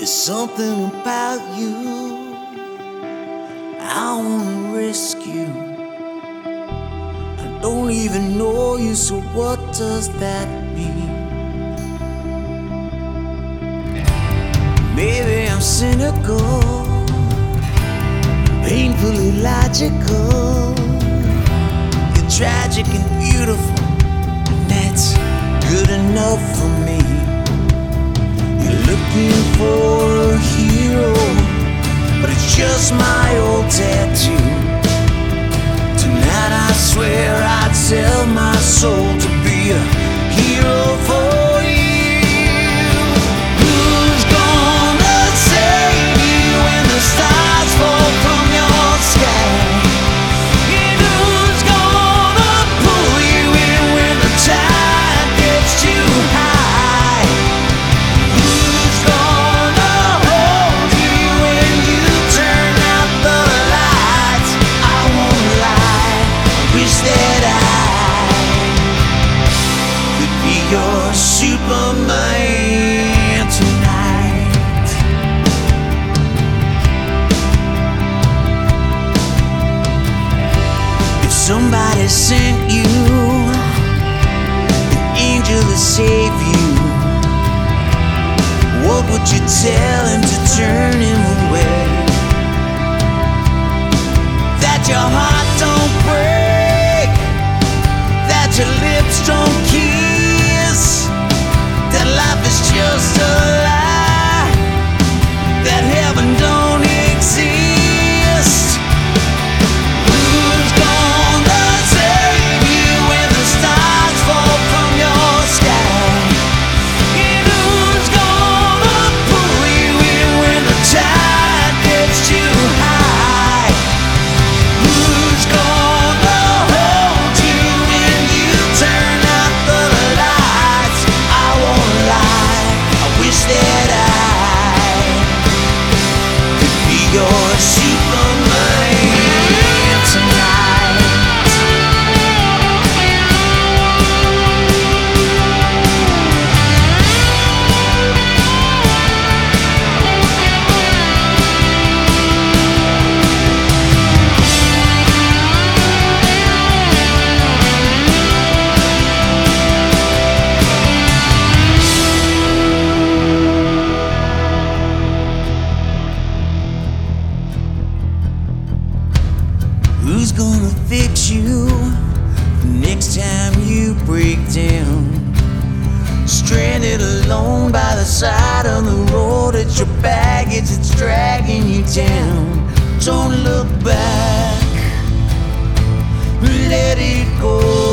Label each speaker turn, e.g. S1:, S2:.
S1: There's something about you I wanna rescue. I don't even know you, so what does that mean? Maybe I'm cynical, painfully logical. You're tragic and beautiful, old tattoo. Tonight I swear I'd sell my soul to be a hero sent you an angel to save you. What would you tell him to turn him away? Gonna fix you next time you break down? Stranded alone by the side of the road, it's your baggage that's dragging you down. Don't look back, let it go.